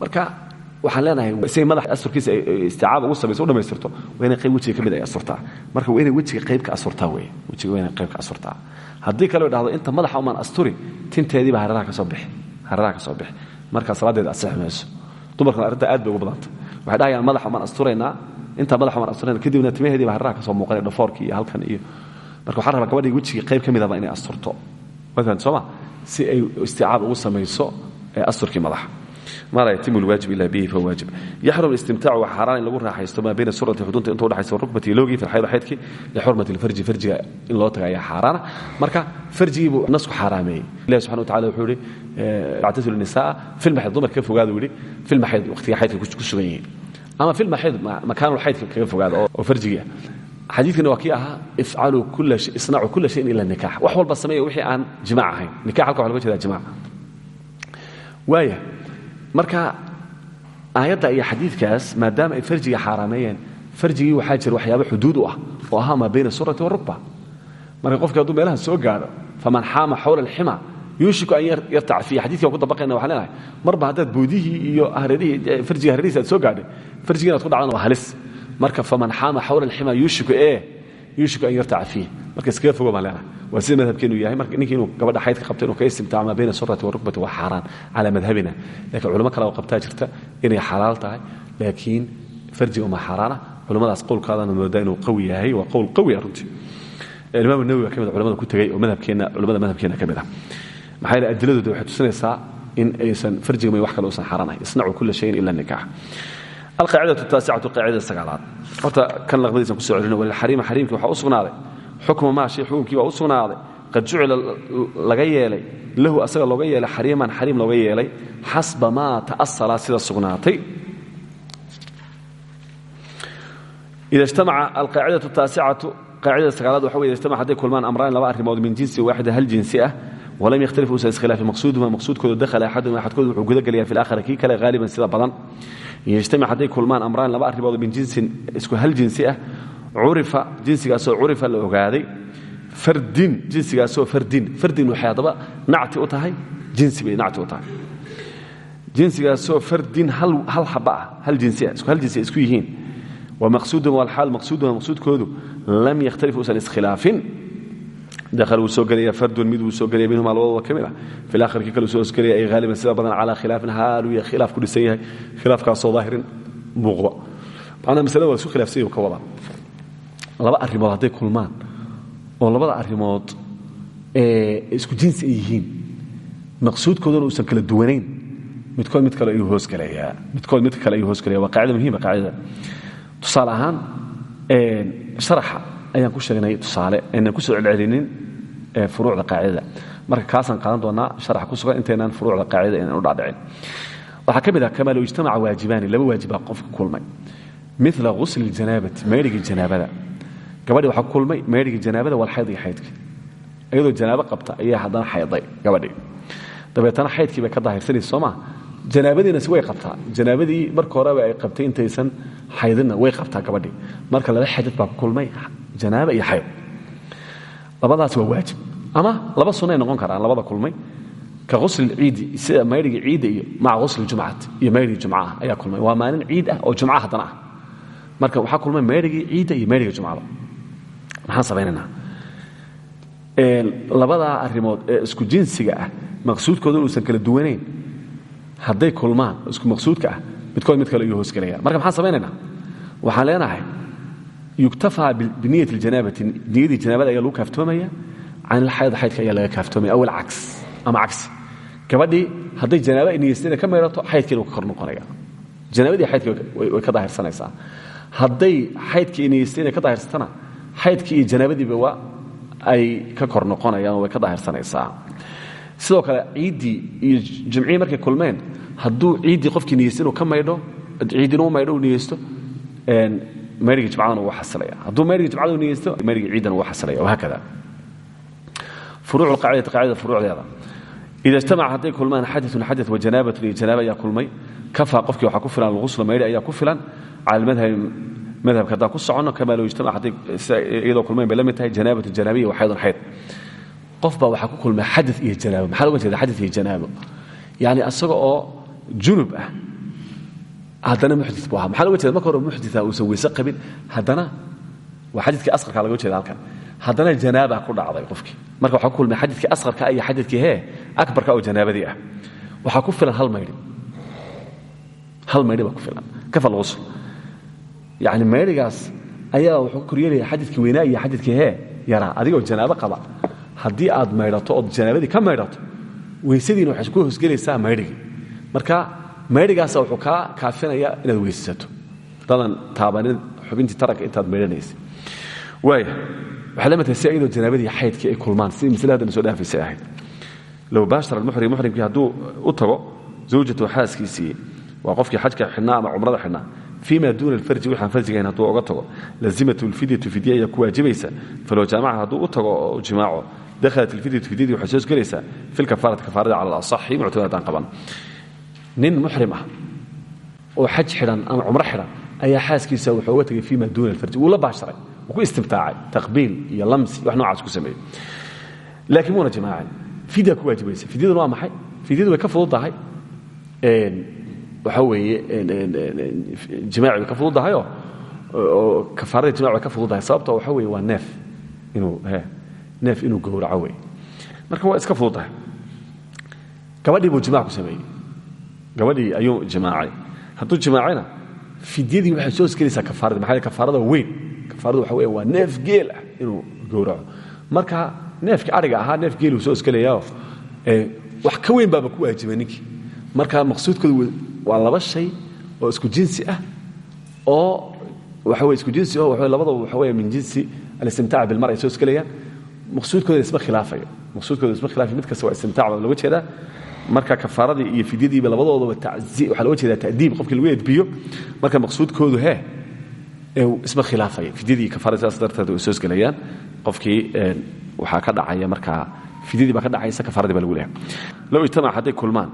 Marka waxaan leenahay siay madax asturkiisa isticaaba ugu samayso u dhamaystirto qayb wejiga ka mid ay asturtaa. Marka waa inay qayb ka asturtaa wey wejiga waa qayb ka asturtaa. Haddii kale dhahdo inta madaxa umaan asturi tinteediiba hararaha ka soo bixi. Hararaha soo bixi. Marka salaadeeda asixi dumarkana arrinta aad bay ugu badanta waxay dhahayaan madaxa umaan asturaynaa intaa madaxa umaan asturayna kadibna timaheediiba hararaha ka soo muuqanay dhafoorkii iyo halkan iyo marka waxaan rabaa gabadhii wejigii qayb ka midaba inay asturto. Maalan sooma si ay isticaab ugu samayso asturkii madaxa ma laa yatimu lwaajib ila bihi fahuwa waajib yaxrum istimtaacu waa xaaraan in lagu raaxaysto maa bayna surati xudunta inta udhexaysa rukbati ilowgii fi lxayd xaydkii lixurmati lfarji farjiga in loo taga ayaa xaaraana marka farjigii buu nasku xaaraameeyey ilahi subxana watacala wuxuu yihi actasilu nisaa filmaxid dumarka ka fogaada uu yihi filmaxid waqtiga xaydka ku sugan yihiin. Ama filmaxid makaanulxaydka kaga fogaada oo farjigii ah xadiikana waa kii ahaa isnacuu kula shayin ila nikax wax walba sameeya wixii aan jimac ahayn. Nikah halka waxa loga jeeda jimac waaya marka aayadda iyo xadiidkaas maadaama ay farjiga xaaraameeyeen farjigii waxaa jira waxyaaba xuduud u ah oo ahaa maa bayna surati warukba marka qofki hadduu meelaha soo gaaro faman xaama xawla alxima yuushiku an yartac fiihi xadidki waan ku dabaqayna waxaan leenahay marba haddaad boodihii iyo farjiga hareerihiisa aad soo gaadhay farjigii inaad ku dhacdana waa halis. Marka faman xaama xawla alxima yuushiku ee yuushiku an yartaca fiih marka iskaga fogo baan leenahay waa yahay marka ninkii inuu gabadha xaydka qabto inuu ka istimtaaco maa bayna surati warukbati waa xaaraan calaa madhabina laakiin culamo kale qabtaa jirta inay xalaal tahay laakiin farjiga uma xaaraana culimmadaas qowlkaadana moodaa inuu qawi yahay waa qowl qawi ah runtii imaam nawowi baa ka mid ku tegey oo madhabkeenna culamada madhabkeenna ka mid ah maxaa yeele adiladooda in aysan farjiga may wax kale uusan xaaraan ahay isnacu kula shayin ila nikaax alqaacidatu taasicatu qaacidada sagaalaad horta kan laqbadiisan ku soo celino walilxariima xariimkii waxaa u sugnaaday xukma maa shay xukunkii baa u sugnaaday qad jucila laga yeelay lahu asaga looga yeelay xariiman xariim looga yeelay xasba maa ta'asala sida sugnaatay ida ijtamaca alqaacidatu taasicatu qaacidada sagaalaad waxa wey ijtamaca hadday kulmaan amraan laba arrimood min jinsi waaxida hal jinsi ah walam yakhtalif uusan iskhilaafi maqsuuduhuma maqsuudkooda dakhala axaduma axadkood wuxuu guda gelaya fi laakhira kii kale haaliban sida badan yajtamic hadday kulmaan amraan laba arrimood min jinsin isku hal jinsi ah curifa jinsigaasoo curifa la ogaaday fardin jinsigaasoo fardin. Fardin waxay haddaba nacti u tahay jinsi bay nacti u tahay. Jinsigaasoo fardin hal xaba ah hal jinsi ah isku hal jinsi isku yihiin. Wamaqsuuduhum walxaal maqsuuduhum maqsuudkoodu lam yakhtalif uusan iskhilaafin dahl wuu soo gelaya fardun mid wuu soo gelaya minhuma labadooda ka mid ah fi laakhir kii kale soo hosgelaya ay haaliban sida badan calaa khilaafin haaluu ya khilaaf ku dhisan yahay khilaafkaasoo daahirin muuqda macnaa masalada waa isu khilaafsanya ka wada laba arrimood hadday kulmaan oo labada arrimood isku jinsi ay yihiin maqsuudkooduna uusan kala duwanayn midkood mid kale ayuu hoosgelayaa midkood mid kale ayuu hoosgelaya waa qaacida muhiima qaacidada tusaale ahaan sharaxa ayaan ku sheegnay tusaale aynan ku soo celcelinin furuucda qaacidada marka kaasaan qaadan doonaa sharaxa ku sugan intaynaan furuucda qaacidada inaan u dhacdhicin waxaa ka mid ah kamaa low ijtamaca waajibaani laba waajibaa qofka kulmay. Mila ghusli ljanaabati maydhigii janaabada. Gabadhii waxaa ku kulmay maydhigii janaabada walxayd iyo xaydkii iyadoo janaabo qabta ayaa haddana xayday gabadhii dabeetana xaydkii bay ka daahirsanaysa soo maa janaabadiina way qabtaa. Janaabadii marka horeba ay qabtay intaysan xaydinna way qabtaa gabadhii. Marka laba xadad baa ku kulmay janaaba iyo xayd labadaas waa waajib. Ama laba sunnay noqon karaan labada kulmay. Ka husli ciidi sida maydhigii ciidda iyo maca husli jumcati iyo maydhigii jumcaha ayaa kulmay. Waa maalin ciid ah oo jumca haddana ah. Marka waxaa kulmay maydhigii ciidda iyo maydhigii jumcada maxaan samaynaynaa? Labadaa arrimood ee isku jinsiga ah maqsuudkooduna uusan kala duwanayn hadday kulmaan isku maqsuudka ah midkood mid kale ayuu hoosgelaya marka maxaan samaynaynaa waxaan leenahay yuktafaa biniyat ljanaabati niyadii janaabada ayaa lagu kaaftoomaya can ilxayd xaydka ayaa laga kaaftoomaya aw alcaks ama cagsi gabadhii hadday janaaba niyeystayna ka meerato xaydkiina wuu ka kor noqonaya janaabadii xaydkii way ka daahirsanaysaa. Hadday xaydkii niyeystayna ka daahirsatana xaydkii iyo janaabadiiba waa ay ka kor noqonayaan way ka daahirsanaysaa sidoo kale ciiddii iyo jimcihii markay kulmeen hadduu ciiddii qofkii niyeysta inuu ka maydho ciiddina u maydho uu niyeysto maydhigii jimcadana wuu xasilaya. Hadduu maydhigii jimcada u niyeysto maydhigii ciiddana wuu xasilaya. Wahaakada furuucu lqaacidati qaacidada furuucdeeda. Ida ijtamaca hadday kulmaan xadaun xada wajanaabatun iyo janaaba ayaa kulmay. Kafaa qofkii waxaa ku filan alghusla maydhi ayaa ku filan. Cala madhabi madhabka haddaan ku soconno kamaa low ijtamac hadday iyadoo kulmayn bay la mid tahay janaabatun janaabiya wa xaydun xayd qof baa waxaa ku kulmay xada iyo janaabo. Maxaa loga jeeda xada iyo janaabo? Yani asaga junub ah haddana muxdi buu ahaa. Maxaa loga jeeda marka hore muxdia uusan weyse qabin haddana waa xadidkii asqarka laga jeeda halkan. Haddana janaaba ku dhacday qofkii. Marka waxaa ku kulmay xadidkii asqarka iyo xadidkii hee akbarka oo janaabadii ah. Waxaa ku filan hal maydhi hal maydhi baa ku filan. Kafa lghusl yani maydhigaas ayaa wuxuu ka koryeelaya weynaa iyo xadidkii hee yaraa adigoo janaabo qaba haddii aad maydhato ood janaabadii ka maydhato weysadiina waxay ku hosgelaysaa maydhigii. Marka maydhigaasa wuxuu kaa kaafinaya inaad weysato. Dadan taabanin xubintii taranka intaad maydhanaysa waaya waxay la mid janaabadii xaydkii ay kulmaan sidii masle haddana soo dhaafaysay ahayd. Low baashara almuxrim muxrimkii hadduu u tago zawjatu xaaskiisii waa qofkii xajka xidhnaa ama cumrada xidhnaa. Fima duuna alfarji waxaan farjigahayn hadduu oga tago. Lazimatu lfidyatu fidya ayaa ku waajibaysa. Falow jaamaca hadduu dakhalat alfidyatu fidyadii waxay soo gelaysaa fi lkafaarati kafaarada cala alasaxi muctamad haddaan qaban nin muxrim ah oo xaj xidhan ama cumro xidhan ayaa xaaskiisa wuxuu uga tegay fima duuna alfarji wuu la baasharay wuu ku istimtaacay taqbiil iyo lamsi wax noocaas ku sameeyey laakiin muuna jimaacin fidya ku waajibaysa fidyaduna waa maxay fidyadu way ka fudud tahay waxaa weeye jimaaci bay ka fududahayoo oo kafaarada jimac bay ka fududdahay sababto waxa weye waa neef inuu neef inuu gowraco wey marka waa iska fududdahay gabadhii buu jimac ku sameeyey. Gabadhii ayuu jimaacay. Hadduu jimaacayna fidyadii waxay soo hosgelaysaa kafaarada. Maxaa kafaarada weyn. Kafaaradu waxa weye waa neef geel ah inuu gowraco. Marka neefkii ariga ahaa neef geeluu soo hosgelayaao wax ka weyn baaba ku waajibay ninkii. Marka maqsuudkoodu waa laba shay oo isku jinsi ah oo waxa weye isku jinsi oo labadaba waxa weye min jinsi alistimtaac bilmar ay soo hosgelayaan maqsuudkooda isma khilaafayo. Maqsuudkooda isma khilaafayo. Mid kasta waa istimtaac baa jeedaa. Marka kafaaradii iyo fidyadiiba labadoodaba waxaa looga jeedaa ta'diib qofkii lagu edbiyo marka maqsuudkoodu hee isma khilaafaya fidyadii iyo kafaaradii saas darteed way soo hosgelayaan qofkii waxaa ka dhacaya markaa fidyadii baa ka dhacaysa kafaaradii baa lagu leeyahay. Low ijtamac hadday kulmaan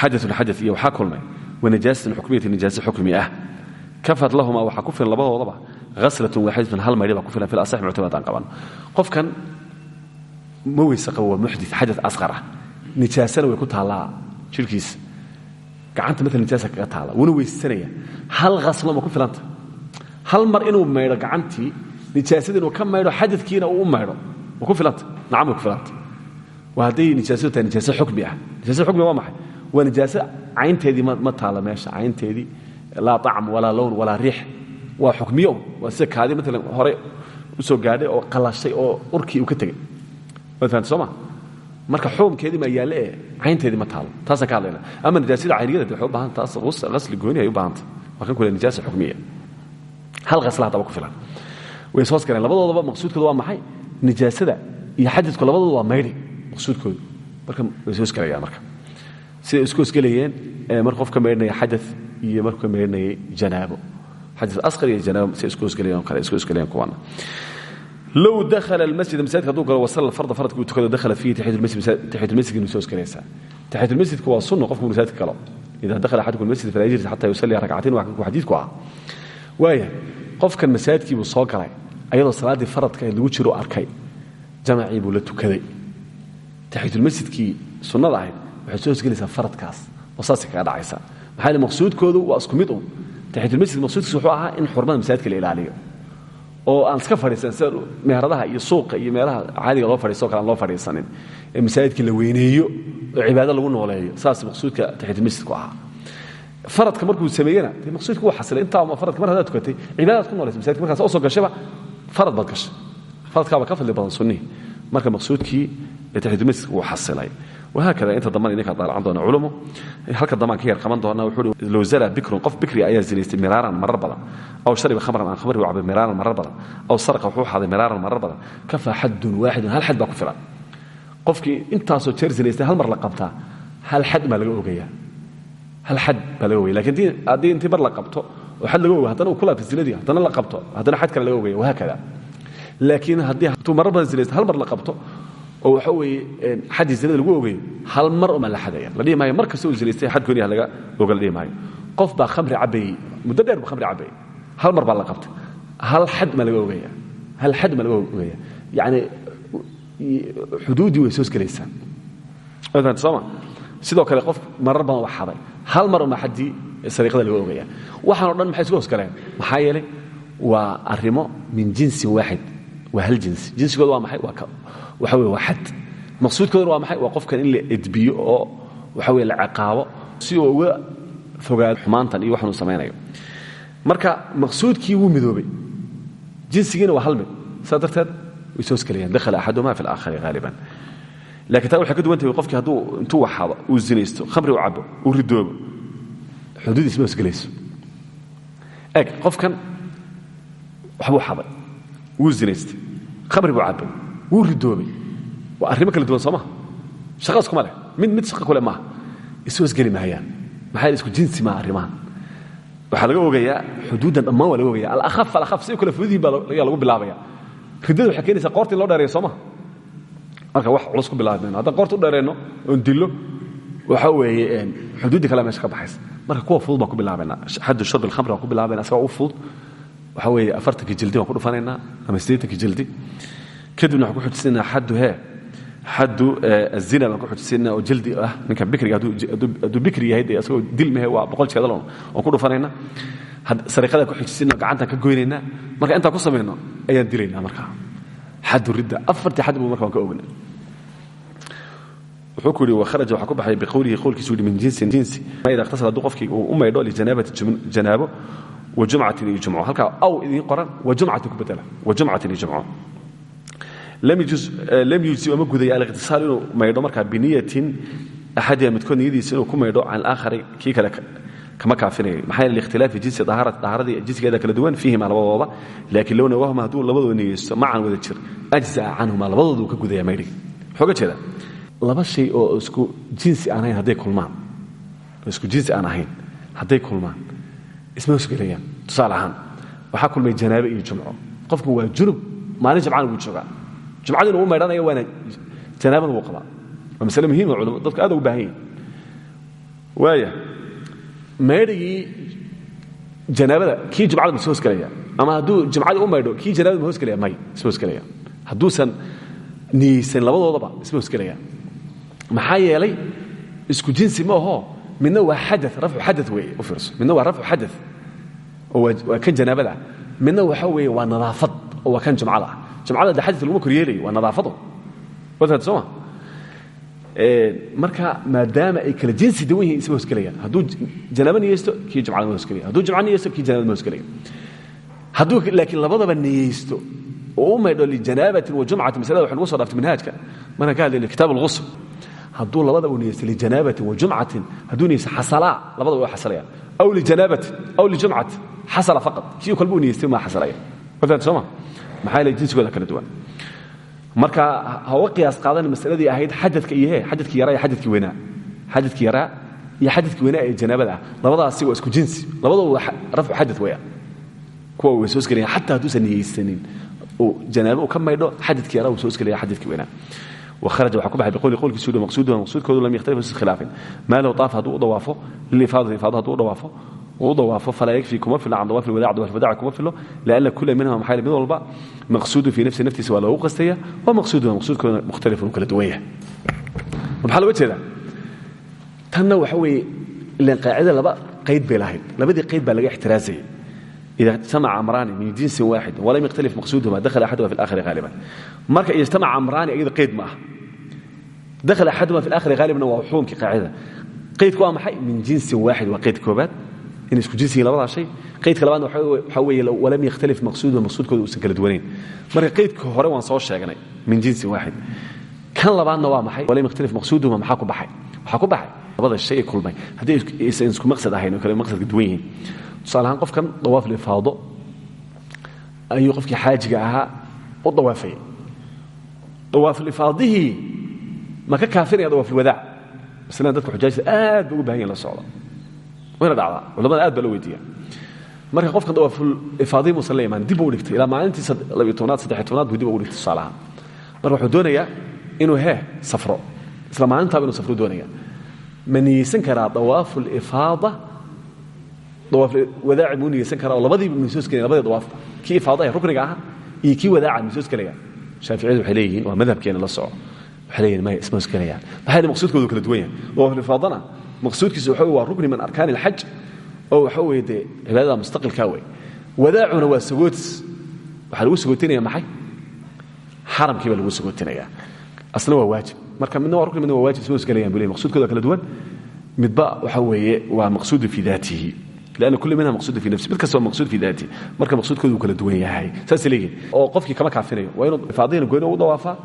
xadaun xada iyo waxaa kulmay wanajaasatun xukmiyati nijaase xukmi ah. Kafat lahuma waxaa ku labadoodaba qofkan ma weyse qabo waa muxdit xadad asqar ah. Way ku taallaa jirhkiisa gacanta maala nijaasa kaga taalla wuuna weysanaya hal haslo ma ku filanta? Hal mar inuu maydho gacantii nijaasadii inuu ka maydho xadadkiina uu u maydho ma ku filanta? Nacam ku filanta. Waa hadday nijaasadu tahay nijaase xukmi ah. Nijaasada xukmiga waa maxay? Waa nijaaso caynteedii ma taalla meesha caynteedii laa acm walaa lown walaa riix waa xukmiyo waa sida kaadi maalan hore u soo gaadhay oo qalashay oo urkii uu ka tegey waad fahamta soo ma? Marka xukumkeedii maa yaalle ee ma taalo. Taasaan ka hadlayna. Ama nijaasada cayniyada de waxay u baahan taas qasli gooni ay u baahanta waa kan kule nijaasa hal qasla haddaba filan. Way soos galeen labadoodaba waa maxay? Nijaasada iyo xadidku labadooda waa maydhi maqsuudkoodu. Marka way soos galayaan marka. Siday isku hosgelayeen marka qof ka maydhanaya xada iyo markuu ka janaabo low dakhala almasjid masaajidka hadduu galo wasalla farda faradka uu tukado dakhala fiihi taxiyatulmasjid taxiyatulmasjidka soo hosgelaysaa taxiyatulmasjidku waa sunna qofku masaajidka galo. Idaa dakhala axadukum almasjid falaa yajlis xataa yusalliya rakcatain waa kanku xadiidku ah waaya qofkan masaajidkii buu soo galay ayadoo salaaddii faradka lagu jiro arkay jamacii buu la tukaday. Taxiyatulmasjidkii sunnada ahayd waxay soo hosgelaysaa faradkaas oo saasay kaga dhacaysaa. Maxaa maqsuudkoodu waa isku mid un taxiyatulmasjid maqsuudkiisu wuxuu ahaa in xurmada masaajidka la ilaaliyo oo aan iska fadhiisan sida meheradaha iyo suuqa iyo meelaha caadiga loo fadhiisto aan loo fadhiisanin ee masaajidka la weyneeyo oo cibaado lagu nooleeyo. Saas maqsuudka taxiyatulmasjidku ahaa. Faradka markuu sameeyena dee maqsuudka wuu xasilay. Intaa faradka mar haddaad tukatay cibaadaad ku noolaysa markaas oo soo gashaba farad baad gashay. Faradkaaba ka fadli badan sunnihii marka maqsuudkii taxiyatulmasjidka wuu xasilay wahaakada inta dambana idinkaa daalacan doona culumu halka dambaan ka yar qaban doona wuxuu uhi low zala bikrun qof bikri ayaa zinaystay miraaran marar badan aw shariba khamran aan khamri u cabay miraaran marar badan aw sarqa wuxuu xaday miraaran marar badan kafaa xadun waaxidun hal xad baa ku filan qofkii intaasoo jeer zinaystay hal mar la qabtaa hal xad baa laga ogayaa hal xad baa laga ogaya laakiin haddii intii mar la qabto oo xad laga oga haddana uu ku laabta zinadii haddana la qabto haddana xad kale laga ogaya wahaakada laakiin haddii intuu marar badan zinaysta hal mar la qabto oo waxa weeye xaddii lagu ogayo hal mar uma la xadaya. La dhihi maayo mar kasta uu gooniah laga oga la qof baa khamri cabbayey muddo dheer buu khamri hal mar baa la qabtay. Hal xad ma laga ogaya hal xad ma laga ogaya yacni xuduuddii way soos gelaysaa soma sidoo kale qof marar badan wax xaday. Hal mar uma xaddii sariiqada laga ogaya waxaan o maxay isku hoos galeen? Maxaa waa arrimo min jinsin waaxid. Waa hal jinsi jinsigooda waa maxay waxa weye waa xad. Waa maxay? Waa qofkan in la edbiyo oo waxa weye la ciqaabo si uu uga fogaado xumaantan iyo waxanuu samaynayo marka maqsuudkii wuu midoobay. Jinsigiina waa hal mid saa soo hoosgelayaan dakhala axaduma fi alaakhari haaliban lakiin taa waxay ka duwan tahay qofkii hadduu intuu uu zinaysto khamri u cabo uu ridoobo xuduudiis ma hoosgelayso eg qofkan waxbuu xaday wuu zinaystay. Khamri buu cabay wuu ridoobay. Waa arrimo kala duwan soo maha shaqaas kuma leh. Mid mid shaqa kuleh maaha isu hoosgeli mahayaan maxaa isku jinsi maaha arrimahan. Waxaa laga ogayaa xuduuddan dhammaan waa laga ogaya alahaf alahaf si kale fududihin baa ayaa lagu bilaabaya. Riddada waxay keenaysaa qoorta loo dheereeyo soo maha marka wax culus ku bilaabi mayno haddaan qoorta u dheereenno oon dillo waxa weeye xuduuddii kale meesha ka baxaysa. Marka kuwa fudud baan ku bilaabaynaa xaddu shurb alkhamri baan ku bilaabayna asagaa u fudud waxa weeye afartanki jildi ku dhufanaynaa ama siddeetanki jildi kadibna waxaan ku xujisinaynaa xaddu hee xaddu azina baan ku xujisinaynaa oo jildi ah. Ninka bikriga hadduu bikri yahay dee asagoo dil mehe waa boqol jeedaloon waan ku dhufanaynaa. Sariiqadaan ku xujisinaynaa gacantaan ka goynaynaa. Marka intaan ku samayno ayaan dilaynaa markaa xaddu ridda afartii xad marka ka ogna wuxuu ku yidhi wakharaja waxaa ku baxay biqowlihi qowlkiisu min jinsin jinsi. Ma ida ikhtasara hadduu qofkii uu u maydho lijanaabati janaabo wa jumcatin iyo jumco. Halkaa aw idiin qoran wa jumcatin ku wa jumcatin iyo jumco lam yujzi oma gudaya aliqtisaal inuu maydho markaa biniyatin axadiha midkood niyadiisa inuu ku maydho can aakhari kii kale kama kaafinayo maxaa yeele ikhtilaafi jinsi dahaaradii jinsigeeda kala duwan fiihima labadooda laakiin low nawahuma hadduu labadooda niyeysto macan wada jir. Ajza'a canhuma labadooda uu ka gudaya maydhiga wuxuu ga jeedaa laba shay oo isku jinsi aan ahayn kulmaan. Isku jinsi aan ahayn kulmaan. Isma hosgelayaan tusaale ahaan waxaa kulmay janaabe iyo jumco. Qofku waa junub maalin jimcana wuu joogaa jumcadiina uu maydhanaya waana janaabana wuu qabaa waa masale muhiima culama dadku aad ugu baahan waaya maydhigii janaabada kii jumcada ma is hosgelaya ama hadduu jumcadii u maydho kii janaabada ma hosgelaya may isma hosgelaya hadduusan niyeysan labadoodaba isma hosgelayaan maxaa yeelay isku jinsi ma aho midna waa xada rafcu xada weeye u fiirso midna waa rafcu xada oo kan janaabada midna waxa weeye waa nadaafad oo kan jumcada jumcada de xadadka laguma koryeelayo waa nadaafado wadaad sooma marka maadaama ay kala jinsi dawan yihiin isma hosgelayaan hadduu janaabo niyeysto kii jumcada ma hosgelaya hadduu jumca niyeysto kii janaabada ma hosgelaya hadduu laakiin labadaba niyeysto oo u maydho lijanaabatin wa jumcatin masalada waxa nugu so dhaftay manhaajka. Markaan ka hadlayno kitaab alghusl hadduu labadaba u niyeysto lijanabatin wa jumcatin hadduu niyeysto xasalaa labadaba waa xasalaya. Aw lijanabatin aw lijumcatin xasala faqad kii kolba u niyeystay maa xasalaya. Wadaad sooma maxaa yeelay jinsigooda kala duwan marka ha uga qiyaas qaadan masaladii ahayd xadadka iyo he xadadkii yaraa iyo xadadkii weynaa xadadkii yaraa iyo xadadkii weynaa ee janaabada ah labadaasi waa isku jinsi labadaba waa rafcu xadad weya kuwa way soo sgelayaan xataa hadduusan niyeysanin oo janaabo uu ka maydho xadadkii yaraa uu soo sgelaya xadadkii weynaa وhرج waa ku baxay بqwli qowlkiisu yhi maqsuduha maqsuudkoodu lam yakhtalifu is khilaafin maa low طaafa hadduu u dawaafo lilifaadati ifaada hadduu u dawaafo uu u dawaafo falaa yakfi kuma filo can dawaaf lwadac dawaaf lwadaca kuma filo lianna kula minhuma maxaa mid walba maqsuudun fii nafsi naftiisa waa loogu qastaya wa maqsuuduha maqsuudkoodana mukhtalifun kala duwan yahay maxaa looga jeedaa tanna waxa weeye ilaan qaacida laba qayd bay lahayd labadii qayd baa laga ixtiraazayay ida jtamaca amraani min jinsin waaxidin walam yakhtalif maqsuuduhuma dakhala axaduha fi alaakhiri haaliban marka ida jtamaca amraani iyada qayd ma aha dakhala axaduhuma fi alaakhiri haalibna waa xukunkii qaacida qaydku waa maxay min jinsin waaxid waa qayd koobaad in isku jinsiga labadaa shay. Qaydka labaadna waxaa weeye walam yakhtalif maqsuuduhu maqsuudkooda uusan kala duwanayn marka qaydka hore waan soo sheegnay min jinsi waaxid. Kan labaadna waa maxay? Walam yakhtalif maqsuuduhuma maxaa ku baxay? Waxaa ku baxay labada shay ee kulmay. Haddii aysan isku maqsad ahayn oo kale maqsadka duwan yihiin. Tusaale ahaan qofkan dawaaf lifaado ayuu qofkii xaajiga ahaa u dawaafayay dawaaf lifaadihii ma ka kaafinaya dawaafulwadaac masalan dadka xujaajta aad ba ugu baahan yahin la socda wayna dhacdaa. Culamada aad baa la weydiiya marka qofkan dawaaful ifaadii muusan la imaan dib u dhigtay. Ilaa maalintii labiyo tobnaad saddex tobnaad buu dib ugu dhigtay tusaalahaan marka wuxuu doonayaa inuu hee safro. Isla maalintaaba inuu safro doonaya ma niyeysan karaa dawaaful ifaada? Dawaaful wadaaci muu niyeysan karaa oo labadiiba misoos gelaya labadii dawaafba kii ifaada ee rukniga aha iyo kii wadaaca misoos gelaya. Shaaficiyadu waxay leeyihiin waa madhabkeena la soco. Waxay leeyihiin maya ismoos gelayaan. Maxaa yeele maqsuudkoodu kala duwan yahay? Dawaaful ifaadana maqsuudkiisa waxa waa rukni min arkaan ilxaj oo waxa weye dee cibaadada mustaqilkaa wey wadaacuna waa sagootis waxaa lagu sagootinaya maxay? Xaramkii baa lagu sagootinaya asna waa waajib. Marka midna waa rukni midna waa waajib isma usgelayaan buu leey maqsuudkooda waa kala duwan. Midba waxa weeye waa maqsuudun fi daatihi. Lanna kulli minha maqsuudun fi nafsi. Mid kasta waa maqsuud fi daatihi. Marka maqsuudkooda uu kala duwan yahay saasay leeyihiin oo qofkii kama kaafinayo. Waa inuu ifaadihina gooni ugu dawaafaa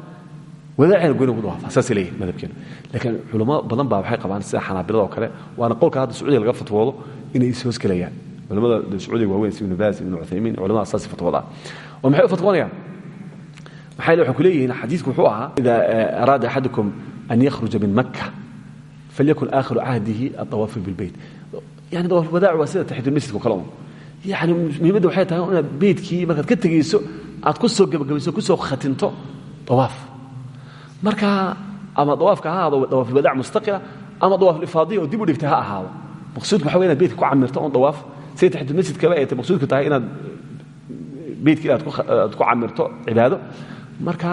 wadaacna gooni ku dhawaafaa saasay leeyihiin madhabkeenu. Laakiin culamo badan baa waxay qabaan sida xanaabilada oo kale waana qowlka hadda sacuudiga laga fatwoodo inay ishoos gelayaan. Culamada sacuudiga waaweyn si ibnu baas ibnu cuthaymiin culamada saas fatwoodaan oo maxay u fatwoonayaan maxaa waxay ku leeyihiin xadiisku wuxuu ahaa ida araada axadukum an yakhruja min makka falyakun aakhiru cahdihi adawaafu bilbeyt yani dawaaf wadaac waa sida taxiitul-masjidka o kale un yani muhiimadda waxay tahay inaad beydkii markaad ka tegayso aad ku soo gebagabayso ku soo khatinto dawaaf marka ama dawaafka ha ahaado dawaafulwadaac mustaqila ama dawaaflifaadiya oo dib u dhigtay ha ahaado. Maqsuudku waxa wey inaad beydka ku camirto oon dawaaf sida taxiyatulmasjidkaba ay tay maqsuudku tahay inaad beydka inaad ku camirto cibaado. Marka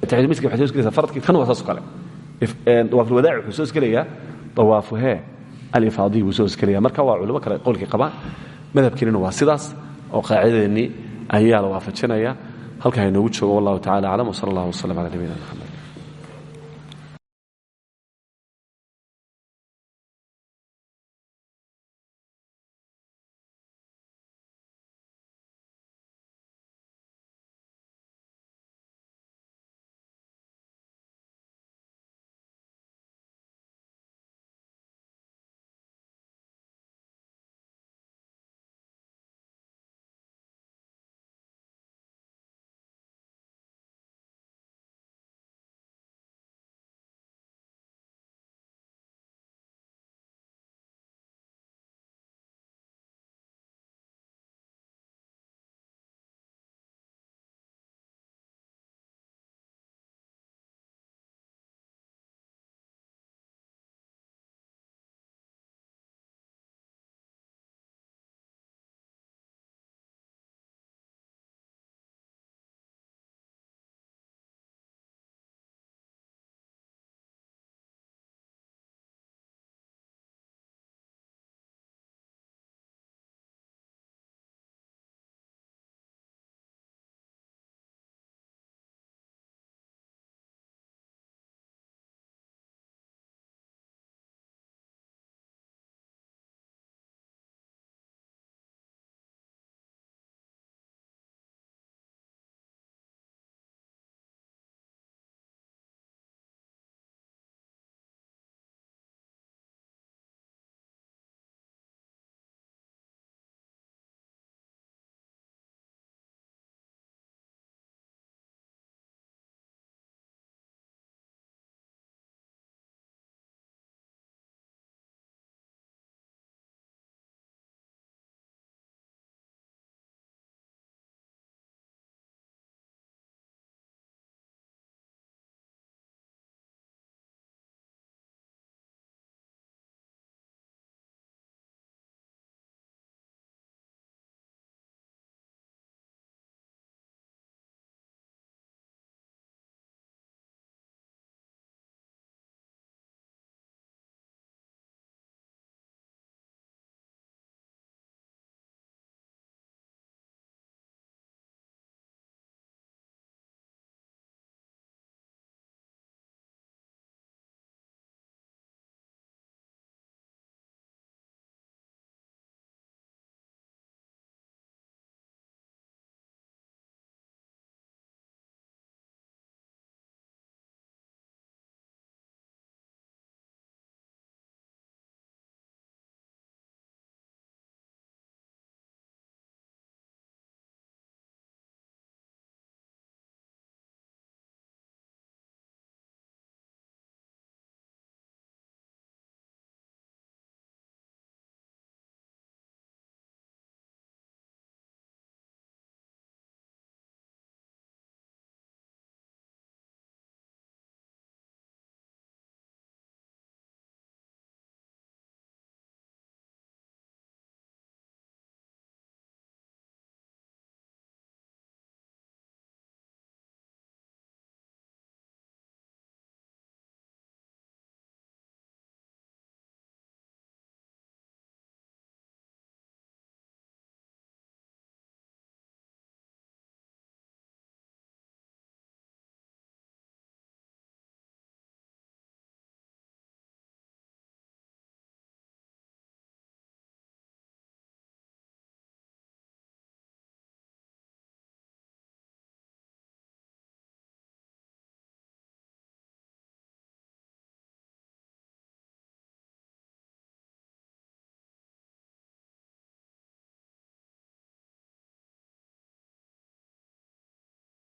taxiyatulmasjidka waxay soo gelaysaa faradkii kan waa saas o kale dawaafulwadaac wuxuu soo gelayaa dawaafu hee alifaadiyi buu soo skelaya marka waa culimo kale qowlkii qabaan madhabkeenina waa sidaas oo qaacidadeennii ayaa la waafajinaya halkaa inoogu joogo wallahu tacala aclam wsala allah waslm ala nabiyina mxamed